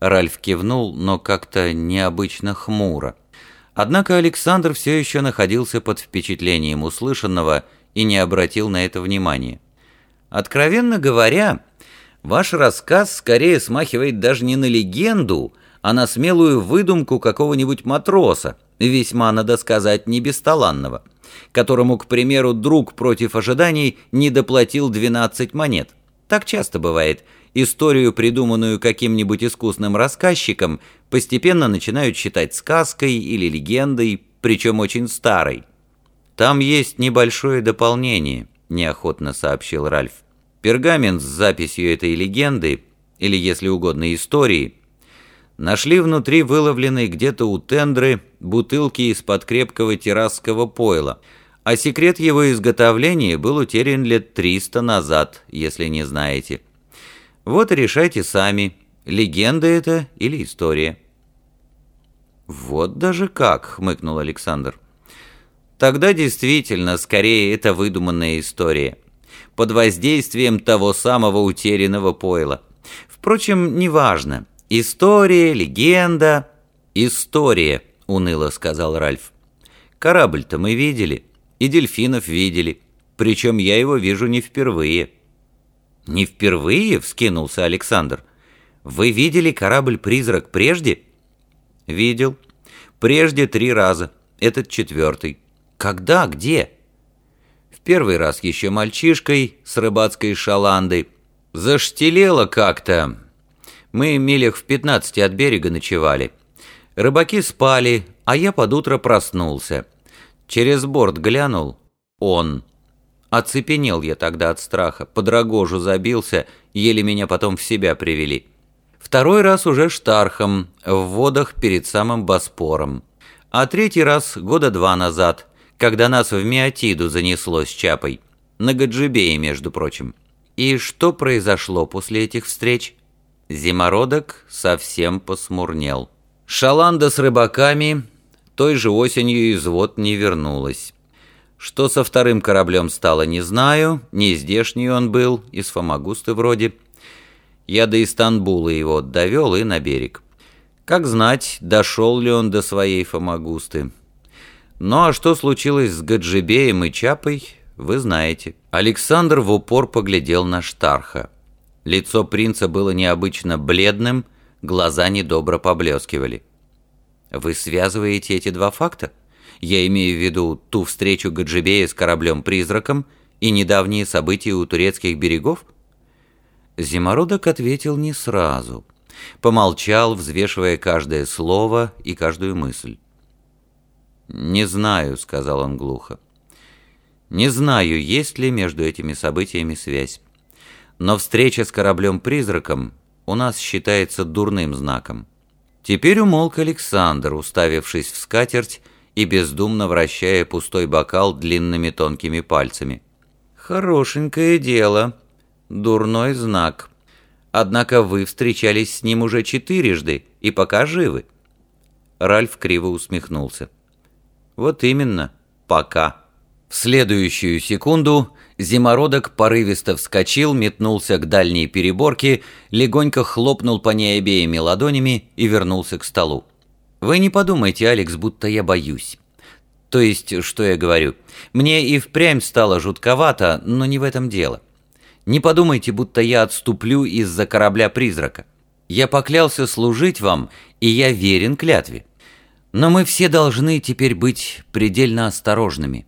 Ральф кивнул, но как-то необычно хмуро. Однако Александр все еще находился под впечатлением услышанного и не обратил на это внимания. «Откровенно говоря, ваш рассказ скорее смахивает даже не на легенду, а на смелую выдумку какого-нибудь матроса, весьма, надо сказать, не бесталанного, которому, к примеру, друг против ожиданий не доплатил 12 монет. Так часто бывает. Историю, придуманную каким-нибудь искусным рассказчиком, постепенно начинают считать сказкой или легендой, причем очень старой. «Там есть небольшое дополнение», — неохотно сообщил Ральф. «Пергамент с записью этой легенды, или, если угодно, истории, нашли внутри выловленной где-то у тендры бутылки из-под крепкого террасского пойла, а секрет его изготовления был утерян лет 300 назад, если не знаете. Вот и решайте сами, легенда это или история. «Вот даже как!» — хмыкнул Александр. «Тогда действительно, скорее, это выдуманная история. Под воздействием того самого утерянного пойла. Впрочем, неважно. История, легенда...» «История», — уныло сказал Ральф. «Корабль-то мы видели, и дельфинов видели, причем я его вижу не впервые». «Не впервые?» — вскинулся Александр. «Вы видели корабль-призрак прежде?» «Видел. Прежде три раза. Этот четвертый. Когда? Где?» «В первый раз еще мальчишкой с рыбацкой шаландой. Заштелело как-то. Мы милях в пятнадцати от берега ночевали. Рыбаки спали, а я под утро проснулся. Через борт глянул. Он. Оцепенел я тогда от страха, под рогожу забился, еле меня потом в себя привели. Второй раз уже штархом, в водах перед самым Боспором. А третий раз года два назад, когда нас в Миотиду занесло с Чапой. На Гаджибее, между прочим. И что произошло после этих встреч? Зимородок совсем посмурнел. Шаланда с рыбаками той же осенью из вод не вернулась. Что со вторым кораблем стало, не знаю, не здешний он был, из Фомагусты вроде. Я до Истанбула его довел и на берег. Как знать, дошел ли он до своей Фомагусты. Ну а что случилось с Гаджибеем и Чапой, вы знаете. Александр в упор поглядел на Штарха. Лицо принца было необычно бледным, глаза недобро поблескивали. «Вы связываете эти два факта?» Я имею в виду ту встречу Гаджибея с кораблем-призраком и недавние события у турецких берегов? Зимородок ответил не сразу. Помолчал, взвешивая каждое слово и каждую мысль. «Не знаю», — сказал он глухо. «Не знаю, есть ли между этими событиями связь. Но встреча с кораблем-призраком у нас считается дурным знаком». Теперь умолк Александр, уставившись в скатерть и бездумно вращая пустой бокал длинными тонкими пальцами. «Хорошенькое дело. Дурной знак. Однако вы встречались с ним уже четырежды и пока живы». Ральф криво усмехнулся. «Вот именно, пока». В следующую секунду зимородок порывисто вскочил, метнулся к дальней переборке, легонько хлопнул по ней обеими ладонями и вернулся к столу. Вы не подумайте, Алекс, будто я боюсь. То есть, что я говорю? Мне и впрямь стало жутковато, но не в этом дело. Не подумайте, будто я отступлю из-за корабля-призрака. Я поклялся служить вам, и я верен клятве. Но мы все должны теперь быть предельно осторожными.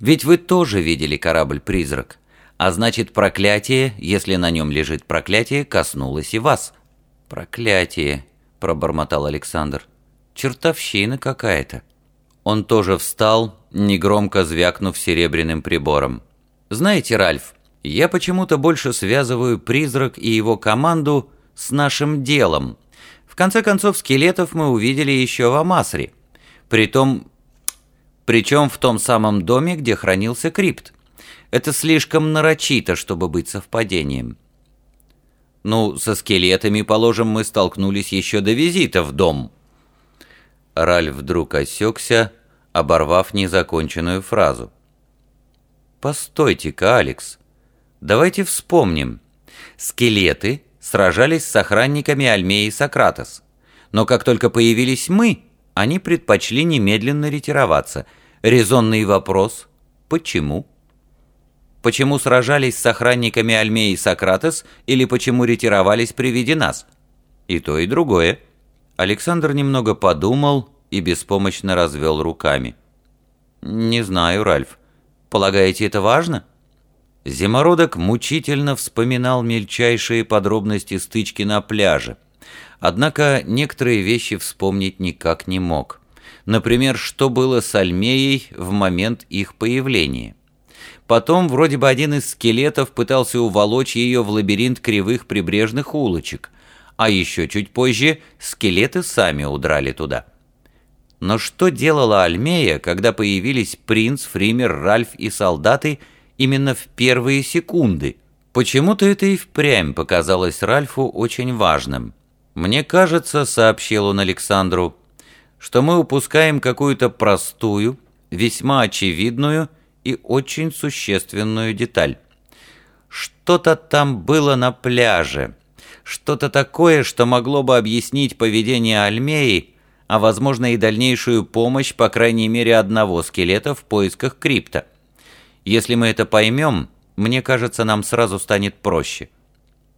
Ведь вы тоже видели корабль-призрак. А значит, проклятие, если на нем лежит проклятие, коснулось и вас. «Проклятие», — пробормотал Александр. Чертовщина какая-то. Он тоже встал, негромко звякнув серебряным прибором. «Знаете, Ральф, я почему-то больше связываю призрак и его команду с нашим делом. В конце концов, скелетов мы увидели еще в Амасре. Притом, причем в том самом доме, где хранился крипт. Это слишком нарочито, чтобы быть совпадением. Ну, со скелетами, положим, мы столкнулись еще до визита в дом». Ральф вдруг осекся, оборвав незаконченную фразу. «Постойте-ка, Алекс, давайте вспомним. Скелеты сражались с охранниками Альмеи и Сократос. Но как только появились мы, они предпочли немедленно ретироваться. Резонный вопрос – почему? Почему сражались с охранниками Альмеи и Сократос или почему ретировались при виде нас? И то, и другое. Александр немного подумал и беспомощно развел руками. «Не знаю, Ральф. Полагаете, это важно?» Зимородок мучительно вспоминал мельчайшие подробности стычки на пляже. Однако некоторые вещи вспомнить никак не мог. Например, что было с Альмеей в момент их появления. Потом вроде бы один из скелетов пытался уволочь ее в лабиринт кривых прибрежных улочек, а еще чуть позже скелеты сами удрали туда. Но что делала Альмея, когда появились принц, Фример, Ральф и солдаты именно в первые секунды? Почему-то это и впрямь показалось Ральфу очень важным. «Мне кажется», — сообщил он Александру, «что мы упускаем какую-то простую, весьма очевидную и очень существенную деталь. Что-то там было на пляже, что-то такое, что могло бы объяснить поведение Альмеи, а возможно и дальнейшую помощь, по крайней мере, одного скелета в поисках крипта. Если мы это поймем, мне кажется, нам сразу станет проще.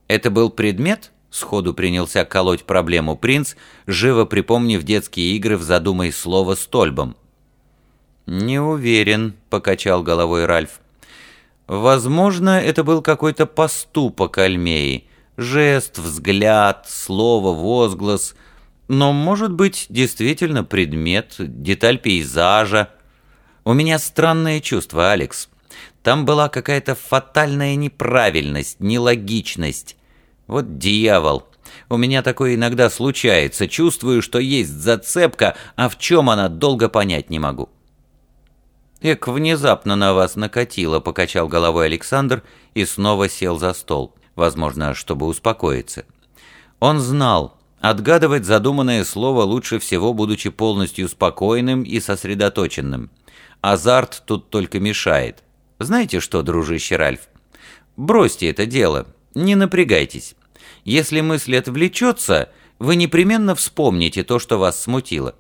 Это был предмет? Сходу принялся колоть проблему принц, живо припомнив детские игры в «Задумай слово стольбом». «Не уверен», — покачал головой Ральф. «Возможно, это был какой-то поступок Альмеи. Жест, взгляд, слово, возглас. Но, может быть, действительно предмет, деталь пейзажа. У меня странное чувство, Алекс. Там была какая-то фатальная неправильность, нелогичность. Вот дьявол. У меня такое иногда случается. Чувствую, что есть зацепка, а в чем она, долго понять не могу. «Эк, внезапно на вас накатило», — покачал головой Александр и снова сел за стол, возможно, чтобы успокоиться. Он знал, отгадывать задуманное слово лучше всего, будучи полностью спокойным и сосредоточенным. Азарт тут только мешает. Знаете что, дружище Ральф? Бросьте это дело, не напрягайтесь. Если мысль отвлечется, вы непременно вспомните то, что вас смутило.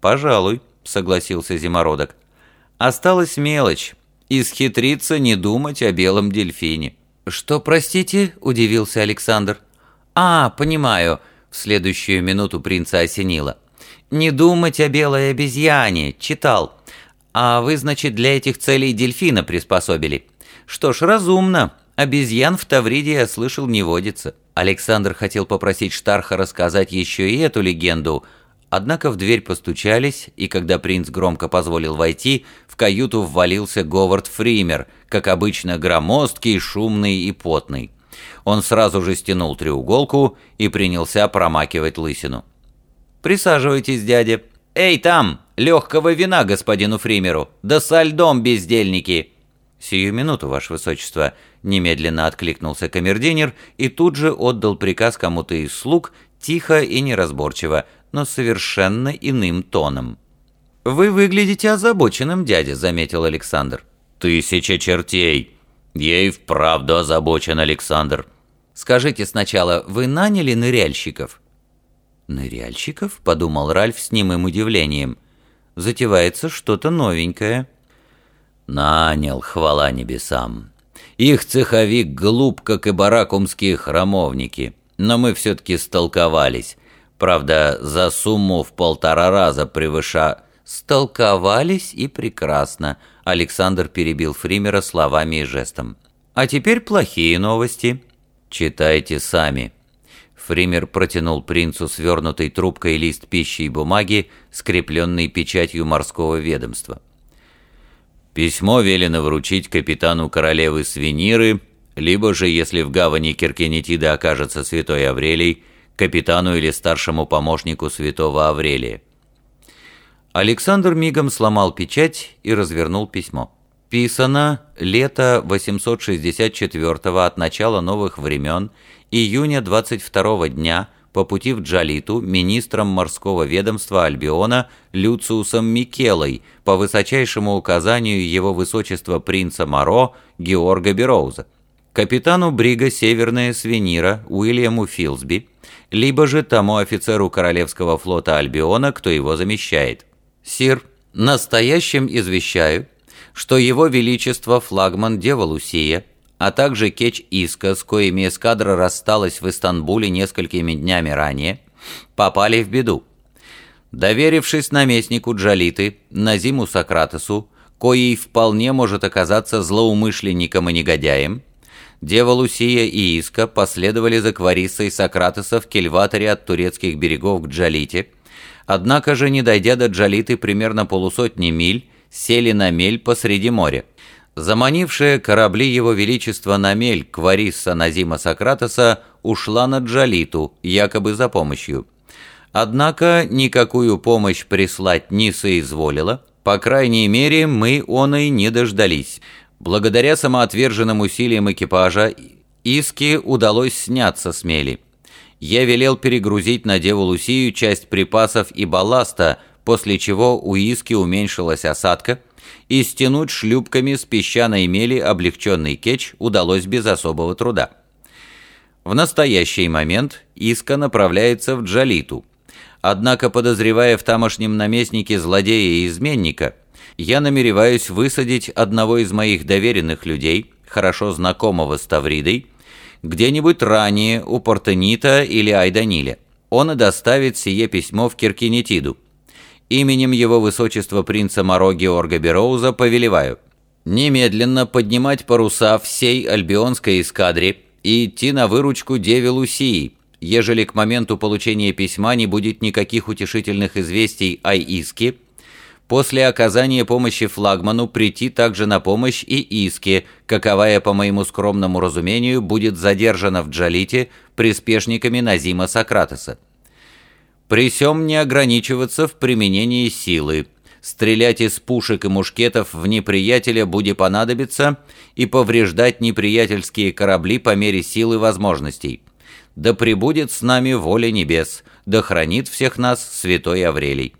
«Пожалуй», — согласился Зимородок. «Осталась мелочь. Исхитриться не думать о белом дельфине». «Что, простите?» — удивился Александр. «А, понимаю». В следующую минуту принца осенило. «Не думать о белой обезьяне. Читал. А вы, значит, для этих целей дельфина приспособили. Что ж, разумно. Обезьян в Тавриде, я слышал, не водится. Александр хотел попросить Штарха рассказать еще и эту легенду, однако в дверь постучались, и когда принц громко позволил войти, в каюту ввалился Говард Фример, как обычно громоздкий, шумный и потный. Он сразу же стянул треуголку и принялся промакивать лысину. «Присаживайтесь, дядя. Эй, там! Легкого вина господину Фримеру! Да со льдом, бездельники!» «Сию минуту, ваше высочество», — немедленно откликнулся камердинер и тут же отдал приказ кому-то из слуг, тихо и неразборчиво, но совершенно иным тоном. «Вы выглядите озабоченным, дядя», — заметил Александр. «Тысяча чертей! И вправду озабочен, Александр!» «Скажите сначала, вы наняли ныряльщиков?» «Ныряльщиков?» — подумал Ральф с немым удивлением. «Затевается что-то новенькое». Нанял, хвала небесам. Их цеховик глуп, как и баракумские храмовники, но мы все-таки столковались. Правда, за сумму в полтора раза превыша... «Столковались и прекрасно», — Александр перебил Фримера словами и жестом. «А теперь плохие новости. Читайте сами». Фример протянул принцу свернутой трубкой лист пищи и бумаги, скрепленный печатью морского ведомства. Письмо велено вручить капитану королевы Свиниры, либо же, если в гавани Киркенетида окажется святой Аврелий, капитану или старшему помощнику святого Аврелия. Александр мигом сломал печать и развернул письмо. Писано лето 864 от начала новых времен, июня 22 дня по пути в Джалиту министром морского ведомства Альбиона Люциусом Микелой по высочайшему указанию его высочества принца Моро Георга Бероуза. капитану брига «Северная свинира» Уильяму Филсби, либо же тому офицеру Королевского флота Альбиона, кто его замещает. «Сир, настоящим извещаю, что его величество флагман Дева Лусия, а также Кеч Иска, с коими эскадра рассталась в Истанбуле несколькими днями ранее, попали в беду. Доверившись наместнику Джалиты, Назиму Сократесу, коей вполне может оказаться злоумышленником и негодяем, Дева Лусия и Иска последовали за Кварисой Сократеса в кельваторе от турецких берегов к Джалите, однако же, не дойдя до Джалиты примерно полусотни миль, сели на мель посреди моря. Заманившая корабли Его Величества на мель Кварисса Назима Сократеса ушла на Джалиту, якобы за помощью. Однако никакую помощь прислать не соизволила, по крайней мере, мы оной не дождались. Благодаря самоотверженным усилиям экипажа Иске удалось сняться с мели. Я велел перегрузить на Деву Лусию часть припасов и балласта, после чего у Иски уменьшилась осадка, и стянуть шлюпками с песчаной мели облегченный кетч удалось без особого труда. В настоящий момент Иска направляется в Джалиту. Однако, подозревая в тамошнем наместнике злодея и изменника, я намереваюсь высадить одного из моих доверенных людей, хорошо знакомого с Тавридой, где-нибудь ранее у Портенита или Айданиля. Он и доставит сие письмо в Киркинетиду. Именем его высочества принца Моро Георга Бероуза повелеваю немедленно поднимать паруса всей альбионской эскадре и идти на выручку Деве Лусии, ежели к моменту получения письма не будет никаких утешительных известий о Иске, после оказания помощи флагману прийти также на помощь и Иске, каковая, по моему скромному разумению, будет задержана в Джалите приспешниками Назима Сократеса. При сём не ограничиваться в применении силы, стрелять из пушек и мушкетов в неприятеля будет понадобиться и повреждать неприятельские корабли по мере силы возможностей. Да пребудет с нами воля небес, да хранит всех нас святой Аврелий.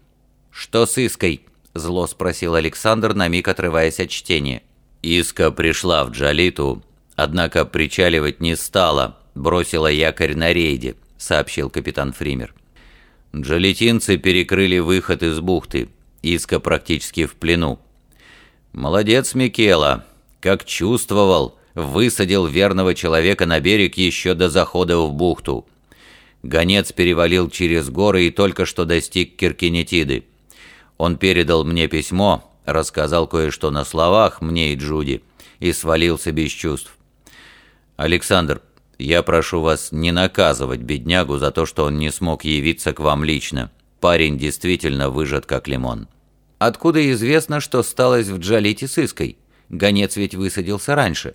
«Что с Иской?» — зло спросил Александр, на миг отрываясь от чтения. Иска пришла в Джалиту, однако причаливать не стала, бросила якорь на рейде, сообщил капитан Фример. Джалитинцы перекрыли выход из бухты. Иска практически в плену. «Молодец, Микела! Как чувствовал, высадил верного человека на берег еще до захода в бухту. Гонец перевалил через горы и только что достиг Киркинетиды. Он передал мне письмо, рассказал кое-что на словах мне и Джуди, и свалился без чувств. Александр, я прошу вас не наказывать беднягу за то, что он не смог явиться к вам лично. Парень действительно выжат как лимон. Откуда известно, что сталось в Джалите с Иской? Гонец ведь высадился раньше.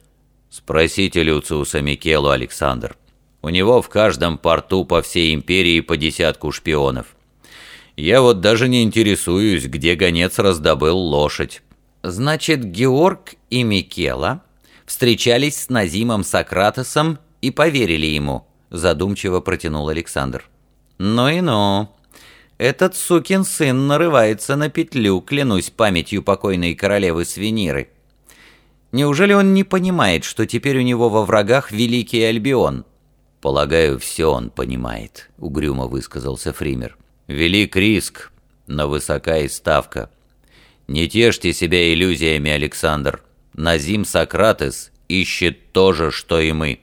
Спросите Люциуса Микелу, Александр. У него в каждом порту по всей империи по десятку шпионов. Я вот даже не интересуюсь, где гонец раздобыл лошадь. Значит, Георг и Микела встречались с Назимом Сократосом и поверили ему», — задумчиво протянул Александр. «Ну и ну. Этот сукин сын нарывается на петлю, клянусь памятью покойной королевы Свиниры. Неужели он не понимает, что теперь у него во врагах Великий Альбион?» «Полагаю, все он понимает», — угрюмо высказался Фример. «Велик риск, но высока и ставка. Не тешьте себя иллюзиями, Александр. Назим Сократес ищет то же, что и мы».